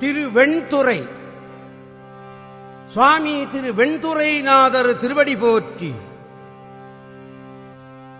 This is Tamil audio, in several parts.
திரு வெண்துறை சுவாமி திரு வெண்துறைநாதர் திருவடி போற்றி.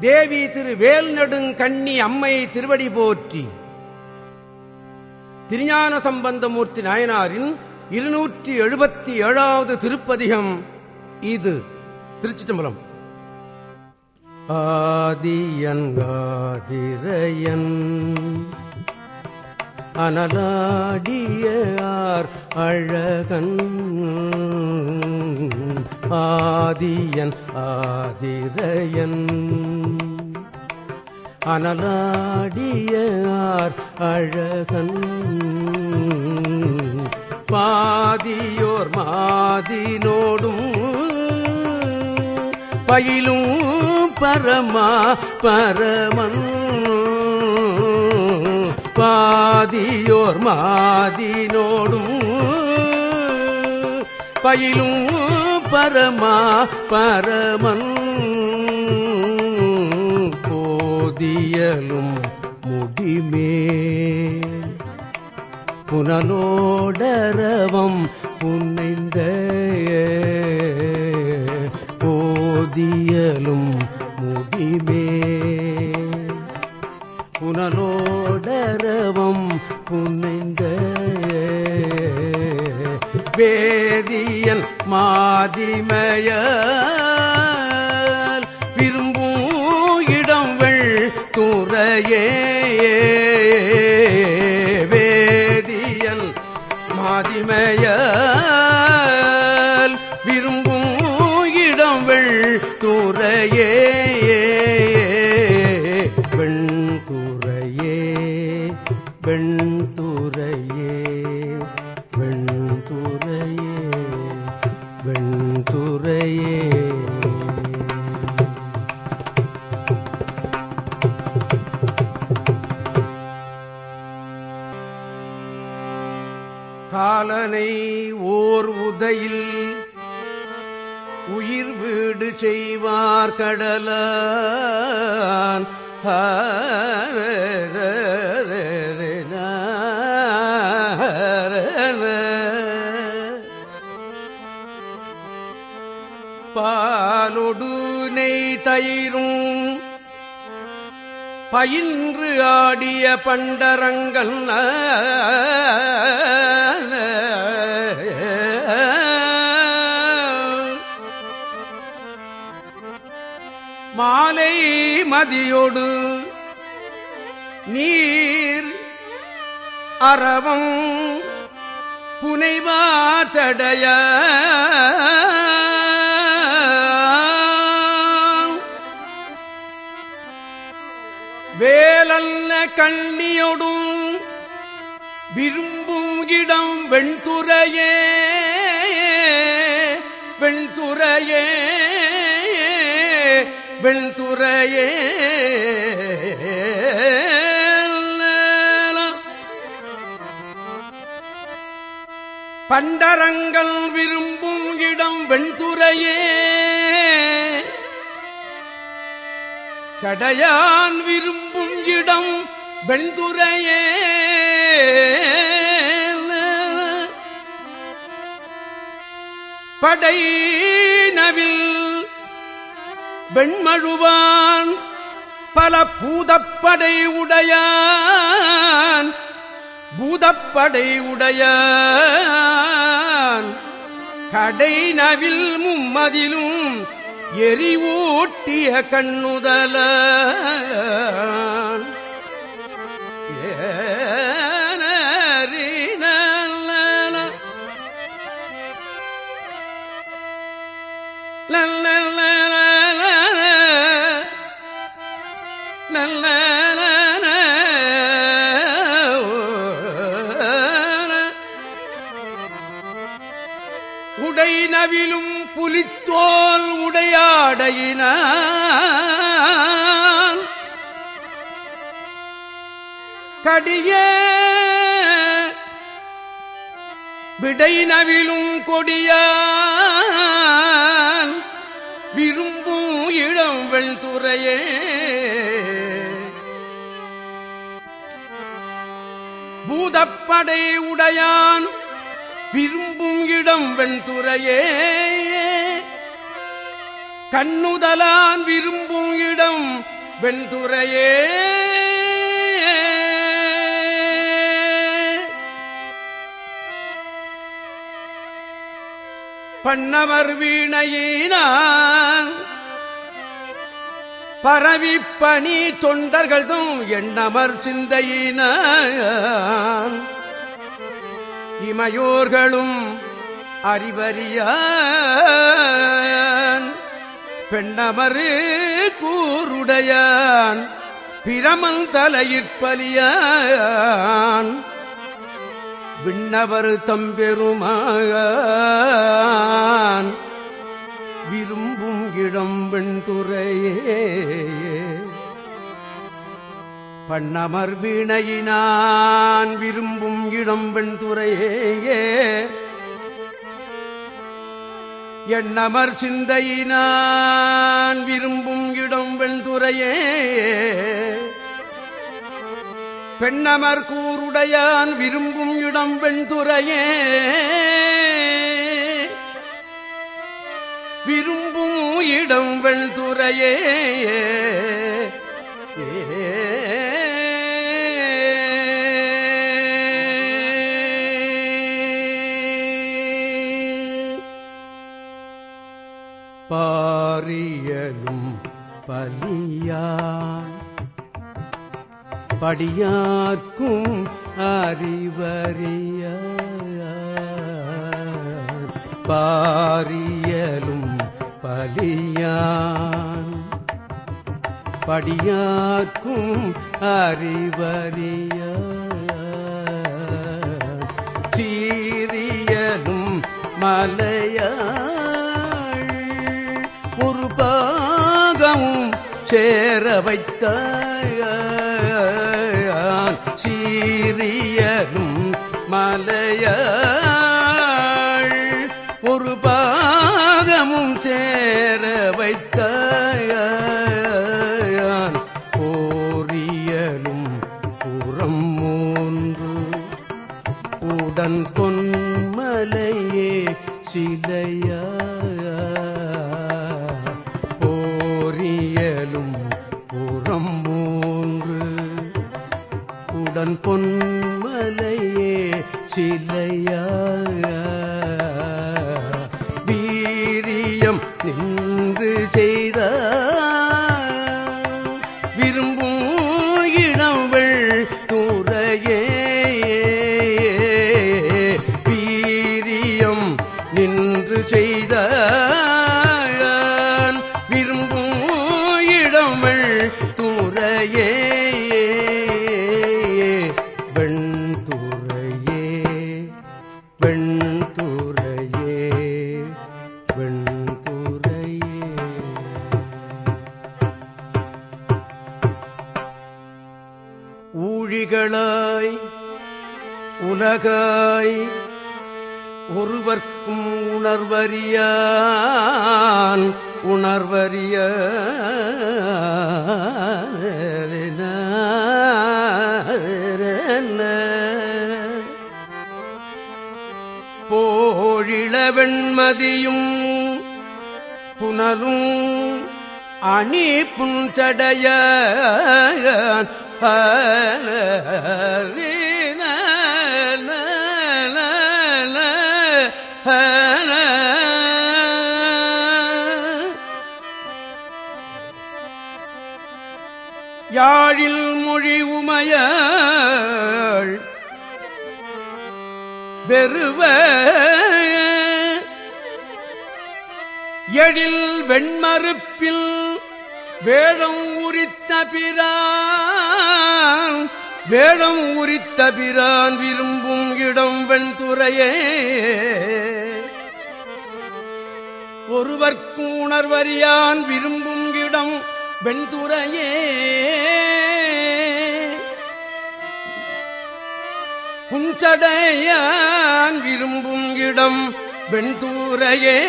தேவி திரு வேல்நடுங்கண்ணி அம்மை திருவடி போற்றி. திருஞான சம்பந்தமூர்த்தி நாயனாரின் இருநூற்றி எழுபத்தி ஏழாவது திருப்பதிகம் இது. திருச்சிட்டம்பலம். ஆதியன்காதிரையன் அனலாடியார் அழகன் ஆதியன் ஆதிரையன். அனலாடியார் அழகன் பாதியோர் மாதினோடும் பயிலும் பரமா பரமன். பாதியோர் மாதினோடும் பயிலும் பரமா பரமன் போதியலும் முடிமே. புனலோடரவம் புன்னைந்த போதியலும் முடிமே. புனலோ கரவம் புனைந்த வேதியல் மாதிமய விரும்பும் இடங்கள் துறையே காலனை ஓர் உதையில் உயிர் வீடு செய்வார் கடலான். பாலொடு நெய் தயிரும் பயின்று ஆடிய பண்டரங்கள் மதியோடு நீர் அறவம் புனைவாச்சடைய வேலல்ல கண்ணியொடும் விரும்பும் இடம் வெண்துறையே வெண்துறையே வெண் வெண்துறையே பண்டரங்கள் விரும்பும் இடம் வெண்துறையே. சடையான் விரும்பும் இடம் வெண்துறையே. படை நவில் வெண்மழுவான். பல பூதப்படை உடையான். பூதப்படை உடையான். கடை நவில் மும்மதிலும் எரிவூட்டிய கண்ணுதல ஏன உடைநவிலும் புலித்தோல் உடையாடையினான். கடிய விடை நவிலும் கொடியான். விரும்பும் இளம் வெள்துறையே படை உடையான் விரும்பும் இடம் வெண்துறையே. கண்ணுதலான் விரும்பும் இடம் வெண்துறையே. பண்ணமர் வீணையினான் பரவி பணி தொண்டர்களதும் எண்ணமர் சிந்தையினான் இமையோர்களும் அறிவறிய பெண்ணமரு கூருடையான். பிரமல் தலையிற்பலியான். விண்ணவர் தம்பெருமான். விரும்பும் இடம் வெண்துறையே. பண்ணமர் வீணையினான் விரும்பும் இடம் வெண்துறையே எண்ணமர் சிந்தையினான் விரும்பும் இடம் வெண்துறையே பெண்ணமர் கூருடையான் விரும்பும் இடம் வெண்துறையே விரும்பும் இடம் வெண்துறையே பாரியலும் பலியான். படியார்க்கும் அறிவறிய பாரியலும் பலியான். படியார்க்கும் அறிவறிய சீரியலும் மலையாள் சேர வைத்தாயான் சீரியரும் மலையாள் உணர்வறிய போழிளவெண்மதியும் புனலும் அணி புஞ்சடைய யாழில் மொழி உமைய பெருவ எழில் வெண்மறுப்பில் வேடம் உரித்த பிரான் வேடம் உரித்த பிரான் விரும்பும் இடம் வெண்துறையே. ஒருவர்க்கு உணர்வறியான் விரும்பும் இடம் வெண்துறையே. புஞ்சடையான் விரும்பும் இடம் வெண்தூரையே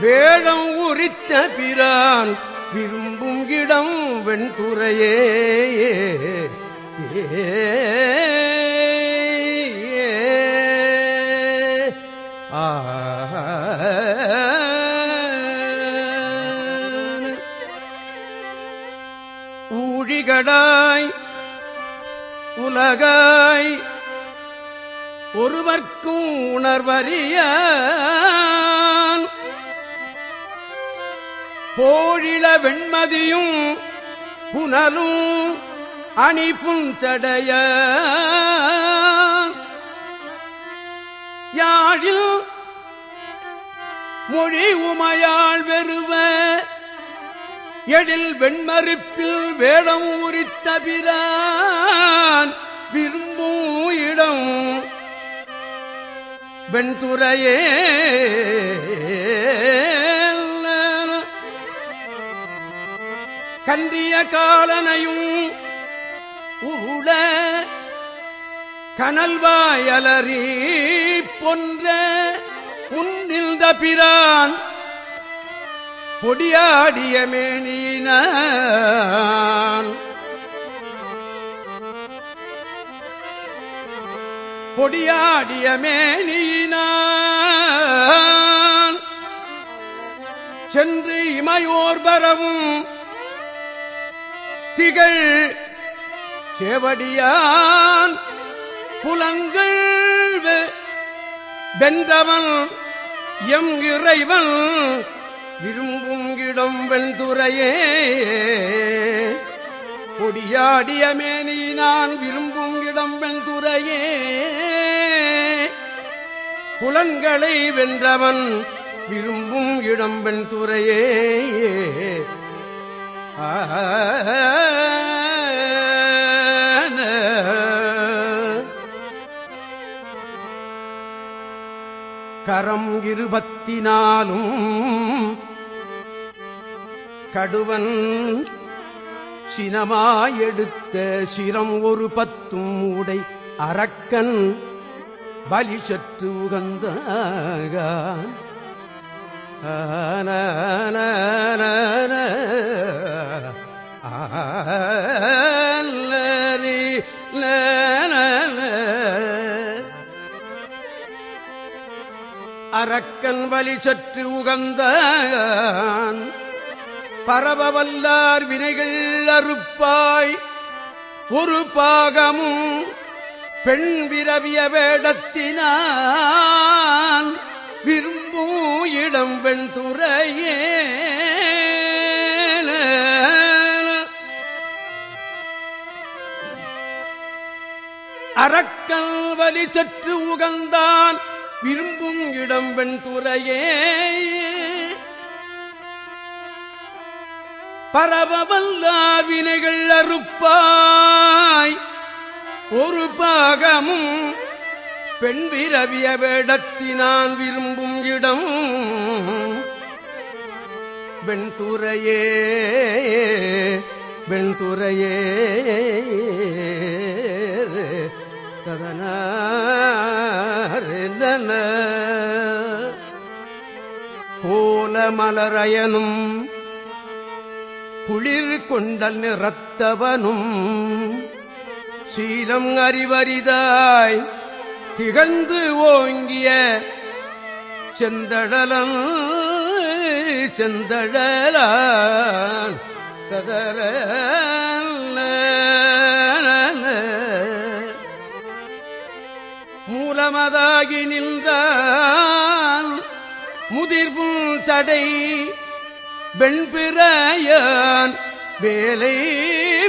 வேடம் உரித்த பிரான் விரும்பும் இடம் வெண்துறையே. ஆ. ஊழிகளாய் உலகாய் ஒருவர்க்கும் உணர்வறிய போழில வெண்மதியும் புனலும் அணிபுஞ்சடைய யாழில் மொழி உமையாள் வெறுவ எழில் வெண்மறிப்பில் வேடம் உரித்த பிரான் விரும்பும் இடம் வெண்துறையே. கன்றிய காலனையும் உருள கனல்வாயலறி பொன்ற உன்னில் பிரான் பொடியாடிய மேனினான் பொடியாடிய மேனினான் சென்று இமையோர்பரவும் திகழ் சேவடியான். புலங்கள் வென்றவன் எம் இறைவன் விரும்பும் இடம் வெண்துறையே. கொடியாடியமேனி நான் விரும்பும் இடம் வெண்துறையே. புலன்களை வென்றவன் விரும்பும் இடம் வெண்துறையே. கரம் இருபத்தினாலும் கடுவன். சினமாயெடுத்த சிரம் ஒரு பத்தும் உடை அரக்கன். பலி சற்று உகந்த அரக்கன் வலி சற்று உகந்தான் பரவவல்லார் வினைகள் அறுப்பாய். ஒரு பாகமும் பெண் விரவிய வேடத்தினான் விரும்பும் இடம் பெண் துறையே அரக்கல் வலி சற்று உகந்தான் விரும்பும் இடம் பெண் துறையே பரவவல்லார் அறுப்பாய். ஒரு பாகமும் பெண் விரவிய வேடத்தினான் விரும்பும் இடம். வெண்துறையே வெண்துறையே ததன கோல மலரயனும் குளிர் கொண்டல் நிறத்தவனும் சீலம் அறிவரிதாய் திகழ்ந்து ஓங்கிய செந்தடலம் செந்தழலான் கதற மூலமதாகி நின்றான் முதிர்வும் சடை வெண்பிறையான் வேலை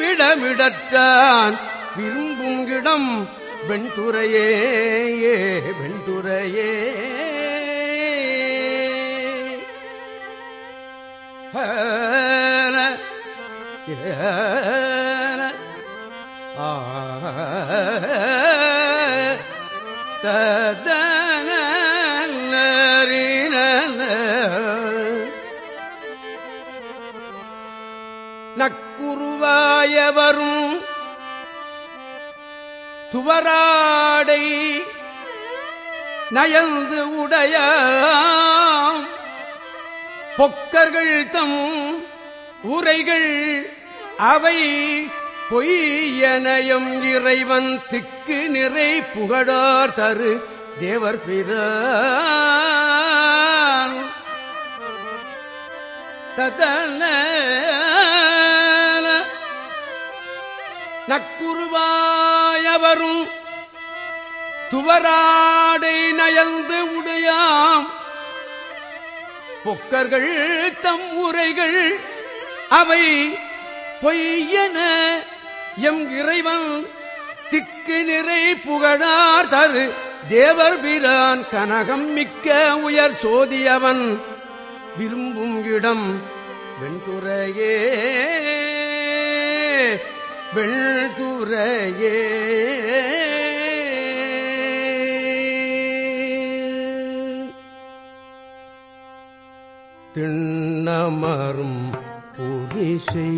விடமிடற்றான். விரும்பும் இடம் வெண்துறையே வெண்துறையே ஆ நக்குருவாய வரும் துவராடை நயந்து உடைய பொக்கர்கள் தம் உரைகள் அவை பொய்யனயம் இறைவன் திக்கு நிறை புகழார் தரு தேவர் பிறான் நக்குருவாயவரும் துவராடை நயந்து உடையாம். பொக்கர்கள் தம் உரைகள் அவை பொய்யன எம் இறைவன் திக்கு நிறை புகழார் தரு. தேவர் பிரான் கனகம் மிக்க உயர் சோதியவன் விரும்பும் இடம் வெண்துறையே. வெள்துறையே. திண்ணமரும் புரிசை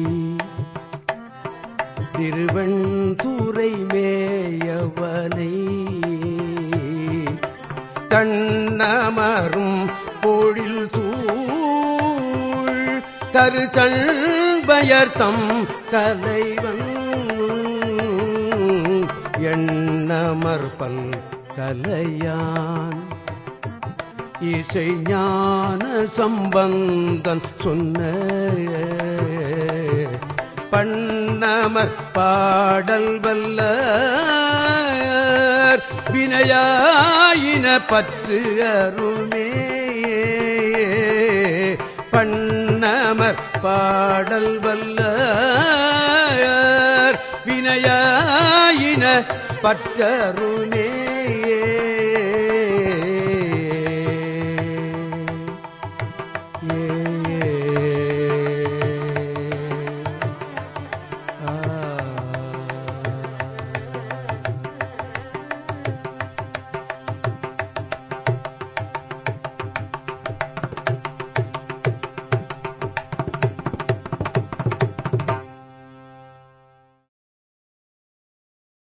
திருவெண்துறை மேயவலை. தன்னமரும் பொழில் தூள் தரு சண்பயர்த்தம் தலைவன் எண்ணமர்பல் கலையான். இசை ஞான சம்பந்தன் சொன்ன பண்ணமர் பாடல் வல்ல வினையாயின பற்று அருமே பண்ணமர் பாடல் வல்ல வினையா பற்றருமே